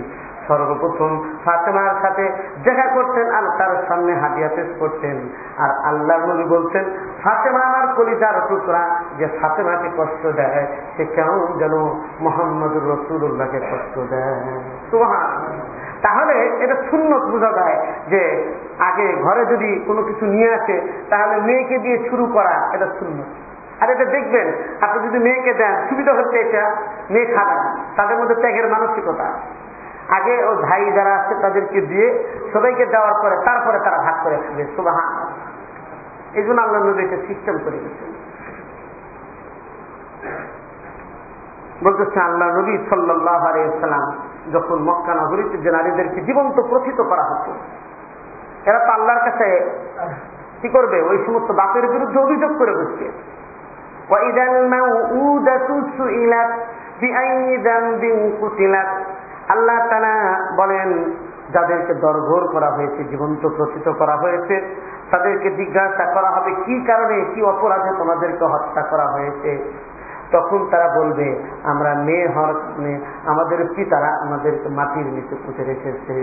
সর্বপ্রথম ফাতেমার সাথে দেখা করতেন আর তার সামনে হাদিয়া পেশ করতেন। আর আল্লাহ নবী বলছেন ফাতেমা আমার কলিজার টুকরা, যে ফাতেমাকে কষ্ট দেয়, সে কেমন যেন মোহাম্মদ রসুল্লাহকে কষ্ট দেয়। সুহান তাহলে এটা সুন্নত বোঝা যায় যে আগে ঘরে যদি কোনো কিছু নিয়ে আসে, তাহলে মেয়েকে দিয়ে শুরু করা এটা সুন্নত। আর এটা দেখবেন, আপনি যদি মেয়েকে দেন, সুবিধা হচ্ছে এটা, মেয়ে না তাদের মধ্যে ত্যাগের মানসিকতা। আগে ও ভাই যারা আছে তাদেরকে দিয়ে সবাইকে দেওয়ার পরে তারপরে তারা ভাগ করে খাবে সুবাহা এই জন্য আল্লাহ একটা সিস্টেম করে দিয়েছেন। বলতেছে আল্লাহ নবী সাল্লাহ আলাইসাল্লাম যখন মক্কা নগরীতে যে নারীদেরকে জীবন্ত প্রথিত করা হতো, এরা তো আল্লাহর কাছে কি করবে? ওই সমস্ত বাপের বিরুদ্ধে অভিযোগ করে বসছে আল্লাহ তালা বলেন, যাদেরকে দরঘোর করা হয়েছে, জীবন্ত প্রথিত করা হয়েছে, তাদেরকে জিজ্ঞাসা করা হবে, কি কারণে কি অপরাধে তোমাদেরকে হত্যা করা হয়েছে? তখন তারা বলবে, আমরা মেয়ে হওয়ার কারণে আমাদের পিতারা আমাদেরকে মাটির নিচে পুঁতে রেখেছে।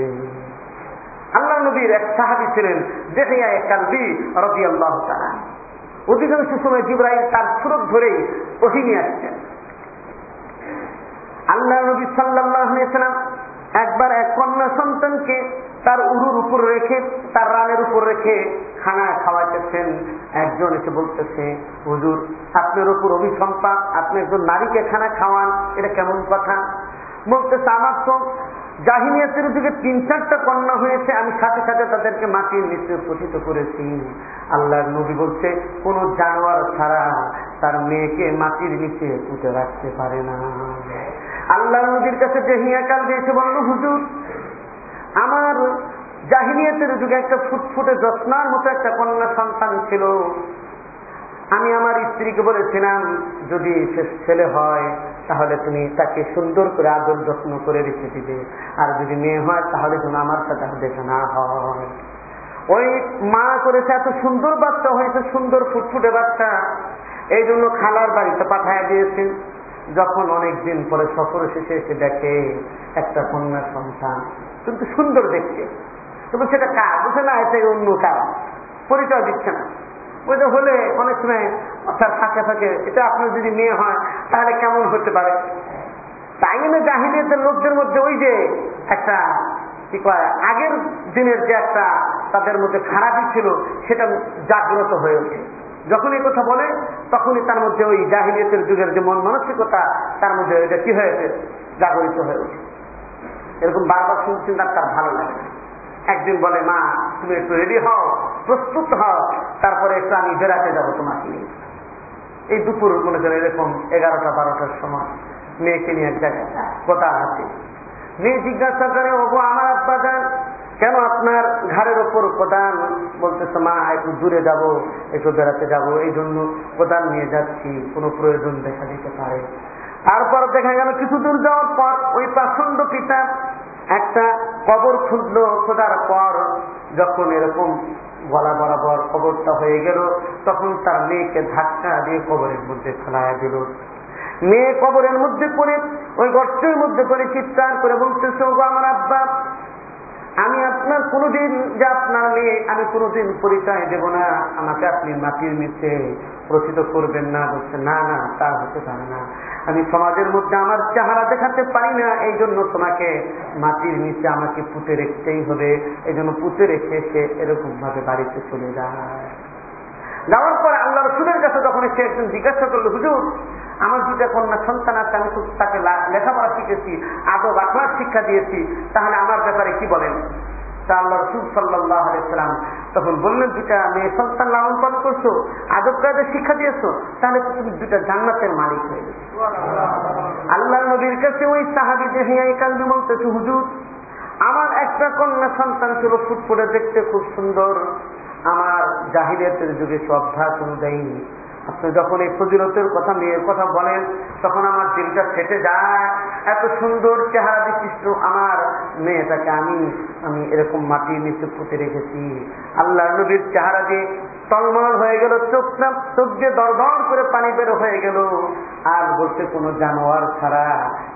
আল্লাহ নবীর এক সাহাবি ছিলেন, দেখিয়া কালবি রবি আল্লাহ তারা অধিকাংশ সময় জিব্রাইল তার সুরত ধরেই ওহিনী আসছেন আল্লাহ নবী সাল্লাম একবার এক কন্যা সন্তানকে তার উরুর উপর রেখে, তার রানের উপর রেখে খানা খাওয়াইতেছেন। একজন এসে বলতেছে, হুজুর, আপনার উপর অভিসম্পাদ আপনি একজন নারীকে খানা খাওয়ান, এটা কেমন কথা? বলতেছে, আমার তো জাহিনিয়াতের যুগে তিন চারটা কন্যা হয়েছে, আমি সাথে সাথে তাদেরকে মাটির নিচে পতিত করেছি। আল্লাহর নবী বলছে, কোন জানোয়ার ছাড়া তার মেয়েকে মাটির নিচে পুঁতে রাখতে পারে না। আল্লাহ নবীর কাছে জেহিয়াকাল দিয়েছে বলল, হুজুর, আমার জাহিনিয়াতের যুগে একটা ফুটফুটে যত্নার মতো একটা কন্যা সন্তান ছিল। আমি আমার স্ত্রীকে বলেছিলাম, যদি সে ছেলে হয়, তাহলে তুমি তাকে সুন্দর করে আদর যত্ন করে রেখে দিবে। আর যদি মেয়ে হয়, তাহলে যেন আমার সাথে দেখা না হয়। ওই মা করেছে, এত সুন্দর বাচ্চা হয়েছে, সুন্দর ফুটফুটে বাচ্চা। এই জন্য খালার বাড়িতে পাঠায় দিয়েছেন। যখন অনেক দিন পরে সফর শেষে এসে দেখে একটা কন্যা সন্তান, কিন্তু সুন্দর দেখতে। তবে সেটা কার? বুঝে না এটা অন্য কার? পরিচয় দিচ্ছে না। ওইটা হলে অনেক সময় অর্থাৎ ফাঁকে ফাঁকে এটা আপনার যদি মেয়ে হয়, তাহলে কেমন হতে পারে? তাই না জাহিলিয়াতের লোকদের মধ্যে ওই যে একটা, কি কয়, আগের দিনের যে একটা তাদের মধ্যে খারাপই ছিল, সেটা জাগ্রত হয়ে ওঠে। যখন এই কথা বলে, তখনই তার মধ্যে ওই জাহিলিয়তের যুগের যে মন মানসিকতা, তার মধ্যে এটা কি হয়েছে? জাগরিত হয়ে ওঠে। এরকম বারবার শুনছেন তার ভালো লাগে একদিন বলে, মা, তুমি একটু রেডি হও, প্রস্তুত হও, তারপরে একটু আমি বেড়াতে যাব তোমাকে এই দুপুর মনে করেন এরকম এগারোটা, বারোটার সময় মেয়েকে নিয়ে এক জায়গায় কোথা হাতে মেয়ে জিজ্ঞাসা করে, ওগো, আমার আব্বা যান? কেন আপনার ঘাড়ের ওপর প্রধান বলতেছে, মা, একটু দূরে যাব, একটু বেড়াতে যাব, এই জন্য প্রধান নিয়ে যাচ্ছি, কোনো প্রয়োজন দেখা দিতে পারে। তারপর দেখা গেল কিছু দূর যাওয়ার পর ওই প্রাচন্ড পিতা একটা কবর খুঁজল খোঁজার পর। যখন এরকম গলা বরাবর কবরটা হয়ে গেল, তখন তার মেয়েকে ধাক্কা দিয়ে কবরের মধ্যে ফেলায় দিল। মেয়ে কবরের মধ্যে পড়ে, ওই গর্তের মধ্যে পড়ে চিৎকার করে বলতেছে, ওগো আমার আব্বা আমি আপনার কোনোদিন, যে আপনার মেয়ে, আমি কোনোদিন পরিচয় দেব না। আমাকে আপনি মাটির নিচে প্রচিত করবেন না, বলছে, না না, তা হতে পারে না। আমি সমাজের মধ্যে আমার চেহারা দেখাতে পারি না এই জন্য তোমাকে মাটির নিচে আমাকে পুঁতে রেখতেই হবে। এই জন্য পুঁতে রেখে সে এরকম ভাবে বাড়িতে চলে যায়। যাওয়ার পর আল্লাহ রসুলের কাছে যখন সে একজন জিজ্ঞাসা করল, হুজুর, আমার দুটা কন্যা সন্তান আছে, আমি তো তাকে লেখাপড়া শিখেছি, আদব আখলার শিক্ষা দিয়েছি, তাহলে আমার ব্যাপারে কি বলেন? তা আল্লাহ রসুল সাল্লাহ আলাইসালাম তখন বললেন দুটা মেয়ে সন্তান লালন পালন করছ, আদব কায়দের শিক্ষা দিয়েছ, তাহলে তো তুমি দুটা জান্নাতের মালিক হয়ে আল্লাহ নবীর কাছে ওই সাহাবি বলতেছে হুজুর, আমার একটা কন্যা সন্তান ছিল ফুটফুটে দেখতে খুব সুন্দর। আমার জাহিলিয়াতের যুগে সে অভ্যাস অনুযায়ী আপনি যখন এই ফজিলতের কথা মেয়ের কথা বলেন, তখন আমার দিলটা ফেটে যায়। এত সুন্দর চেহারা বিশিষ্ট আমার মেয়েটাকে আমি আমি এরকম মাটির নিচে পুঁতে রেখেছি। আল্লাহ নবীর চেহারা দিয়ে টলমল হয়ে গেল, চোখ না, চোখ দিয়ে দরদর করে পানি বের হয়ে গেল, আর বলতে কোনো জানোয়ার ছাড়া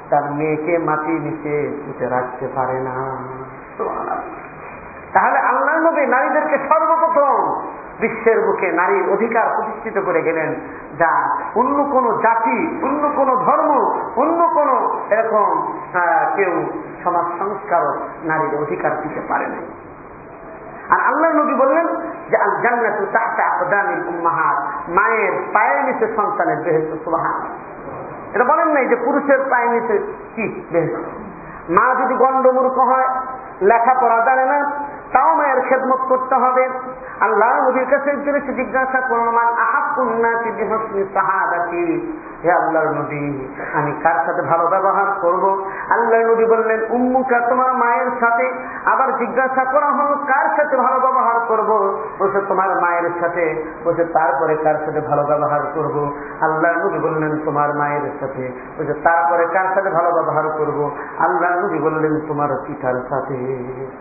তার মেয়েকে মাটির নিচে পুঁতে রাখতে পারে না। তাহলে আল্লাহ নবী নারীদেরকে সর্বপ্রথম বিশ্বের বুকে নারীর অধিকার প্রতিষ্ঠিত করে গেলেন, যা অন্য কোন জাতি, অন্য কোন ধর্ম, অন্য কোন এরকম কেউ সমাজ সংস্কারক নারীর অধিকার দিতে পারে না আর আল্লাহ নবী বললেন যে আল জান্নাতু তাহতা আকদামিল উম্মাহাত মায়ের পায়ের নিচে সন্তানের বেহেস্ত সুবহান এটা বলেন নাই যে পুরুষের পায়ের নিচে কি বেহেস্ত মা যদি গণ্ডমূর্খ হয়, লেখাপড়া জানে না তাও মায়ের খেদমত করতে হবে। আল্লাহ নবীর কাছে জিজ্ঞাসা করলাম বিহসনি সাহাদাতি? হে আল্লাহর নবী, আমি কার সাথে ভালো ব্যবহার করব? আল্লাহ নবী বললেন, উম্মুকা, তোমার মায়ের সাথে আবার জিজ্ঞাসা করা হলো, কার সাথে ভালো ব্যবহার করব? বলছে, তোমার মায়ের সাথে। বলছে, তারপরে কার সাথে ভালো ব্যবহার করব? আল্লাহ নবী বললেন, তোমার মায়ের সাথে। বলছে, তারপরে কার সাথে ভালো ব্যবহার করব? আল্লাহ নবী বললেন, তোমার পিতার সাথে।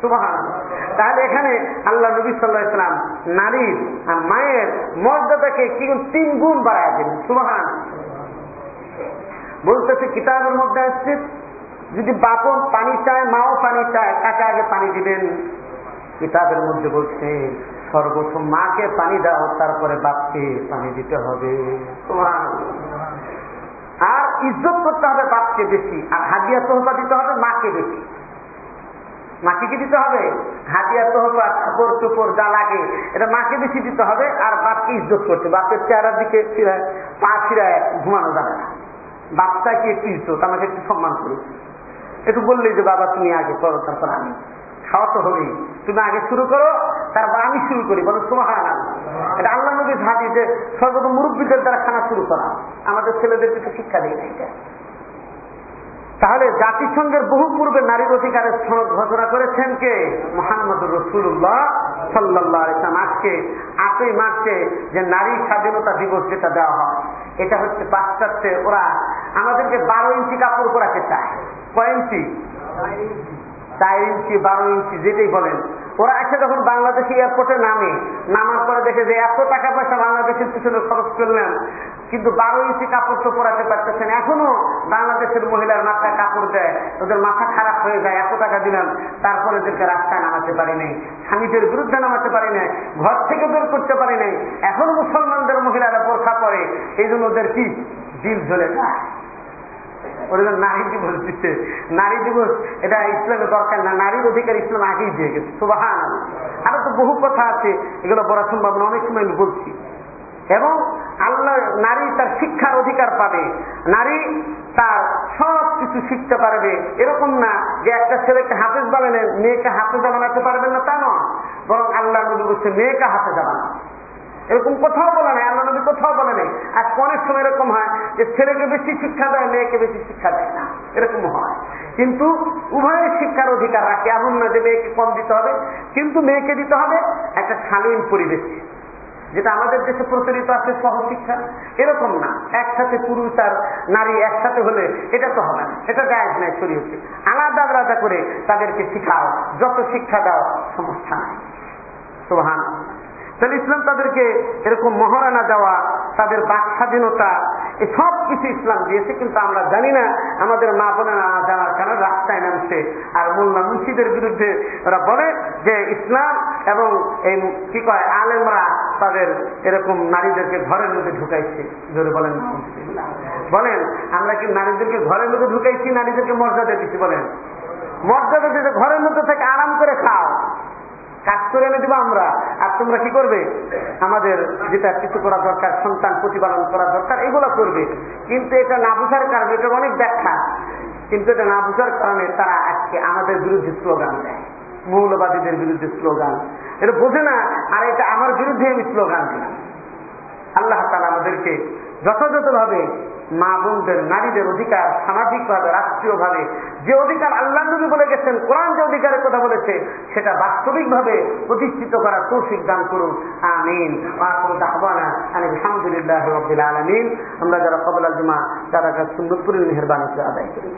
সুবহান তাহলে এখানে আল্লাহ নবী সাল্লাহ ইসলাম নারীর আর মায়ের মর্যাদাকে কি তিন গুণ বাড়ায় দিলেন? সুবহান বলতেছে, কিতাবের মধ্যে আসছে, যদি বাপও পানি চায়, মাও পানি চায়, কাকে আগে পানি দিবেন? কিতাবের মধ্যে বলছে, সর্বপ্রথম মাকে পানি দাও, তারপরে বাপকে পানি দিতে হবে। আর ইজ্জত করতে হবে বাপকে বেশি, আর হাদিয়া তোহফা দিতে হবে মাকে বেশি। মাকে কি দিতে হবে? হাদিয়া তোহফা কাপড় চোপড় যা লাগে, এটা মাকে বেশি দিতে হবে, আর বাপকে ইজ্জত করতে বাপের চেহারার দিকে ফিরায়, পা ফিরায়, ঘুমানো যাবে না। বাপটা কি একটু ইজ্জত আমাকে একটু সম্মান করি। একটু বললেই যে, বাবা, তুমি আগে করো, তারপর আমি। খাওয়া তো হবেই। তুমি আগে শুরু করো, তারপর আমি শুরু করি। বলো তোমার না এটা আল্লাহ নবীর হাতি যে সর্বপ্রথম মুরব্বীদের দ্বারা খানা শুরু করা। আমাদের ছেলেদের কিছু শিক্ষা দেয় না এটা। তাহলে জাতিসংঘের বহু পূর্বে নারীর অধিকারের ঘোষণা করেছেন কে? মোহাম্মদ রসুল্লাহ সাল্লাহ ইসলাম আজকে আটই মার্চে যে নারী স্বাধীনতা দিবস যেটা দেওয়া হয়, এটা হচ্ছে পাশ্চাত্যে ওরা আমাদেরকে বারো ইঞ্চি কাপড় পরাতে চায়। কয় ইঞ্চি? চার ইঞ্চি, বারো ইঞ্চি, যেটাই বলেন। ওরা এসে যখন বাংলাদেশে এয়ারপোর্টে নামে, নামার পরে দেখে যে এত টাকা পয়সা বাংলাদেশের পিছনে খরচ করলেন, কিন্তু বারো ইঞ্চি কাপড় তো পরাতে পারতেছেন। এখনও বাংলাদেশের মহিলার মাথায় কাপড় দেয়, ওদের মাথা খারাপ হয়ে যায়, এত টাকা দিলাম, তারপরে ওদেরকে রাস্তায় নামাতে পারি নাই, স্বামীদের বিরুদ্ধে নামাতে পারি নাই, ঘর থেকে বের করতে পারি নাই। এখন মুসলমানদের মহিলারা বোরখা পরে, এই জন্য ওদের কি? দিল জ্বলে যায় নারী দিবস দিচ্ছে। নারী দিবস, এটা ইসলামের দরকার না, নারীর অধিকার ইসলাম আগেই দিয়ে গেছে সুবাহান আরও তো বহু কথা আছে, এগুলো বলা সম্ভব না, অনেক সময় আমি বলছি। এবং আল্লাহ নারী তার শিক্ষার অধিকার পাবে। নারী তার সব কিছু শিখতে পারবে। এরকম না যে একটা ছেলেকে হাফেজ বানালেন মেয়েকে হাফেজা বানাতে পারবেন না, তা নয়। বরং আল্লাহ নবী বলছে মেয়েকে হাফেজা বানানো এরকম কোথাও বলে নাই, আল্লাহ নবী কোথাও বলে নাই। আর অনেক সময় এরকম হয় যে ছেলেকে বেশি শিক্ষা দেয়, মেয়েকে বেশি শিক্ষা দেয় না। এরকম হয়। কিন্তু উভয়ের শিক্ষার অধিকার রাখে। এমন না যে মেয়েকে কম দিতে হবে, কিন্তু মেয়েকে দিতে হবে একটা শালীন পরিবেশ। যেটা আমাদের দেশে প্রচলিত আছে সহশিক্ষা। এরকম না। একসাথে পুরুষ আর নারী একসাথে হলে এটা তো হবে না। এটা জায়জ নাই শরীয়তে। আলাদা আলাদা করে তাদেরকে শিখাও। যত শিক্ষা দাও, সমস্যা নাই। সোহান তাহলে ইসলাম তাদেরকে এরকম মহারানা দেওয়া, তাদের বাক স্বাধীনতা সব কিছু ইসলাম দিয়েছে, কিন্তু আমরা জানি না, আমাদের মা বোনেরা জানার কারণে রাস্তায় নামছে আর মোল্লা মুন্সিদের বিরুদ্ধে ওরা বলে যে ইসলাম এবং এই কি কয়, আলেমরা তাদের এরকম নারীদেরকে ঘরের মধ্যে ঢুকাইছে। জোরে বলেন। বলেন, আমরা কি নারীদেরকে ঘরের মধ্যে ঢুকাইছি, নারীদেরকে মর্যাদা দিচ্ছি বলেন। মর্যাদা দিতে ঘরের মধ্যে থেকে আরাম করে খাও। কাজ করে এনে দিব আমরা। আর তোমরা কি করবে? আমাদের যেটা কিছু করা দরকার, সন্তান প্রতিপালন করা দরকার, এগুলো করবে। কিন্তু এটা না বুঝার কারণে, এটা অনেক ব্যাখ্যা। কিন্তু এটা না বুঝার কারণে তারা আজকে আমাদের বিরুদ্ধে স্লোগান দেয়। মৌলবাদীদের বিরুদ্ধে স্লোগান। এটা বোঝে না, আর এটা আমার বিরুদ্ধে আমি স্লোগান দিই আল্লাহ তালা আমাদেরকে যথাযথভাবে মা বোনদের, নারীদের অধিকার স্বাভাবিক ভাবে রাষ্ট্রীয় ভাবে যে অধিকার আল্লাহ নবী বলে গেছেন, কোরআন যে অধিকারের কথা বলেছে, সেটা বাস্তবিকভাবে প্রতিষ্ঠিত করার কৌশিক দান করুন। আমিন। আলহামদুলিল্লাহ আলমিন। আমরা যারা কবল আলজমা তারা সুন্দরপুরের মেহরবানিতে আদায় করি।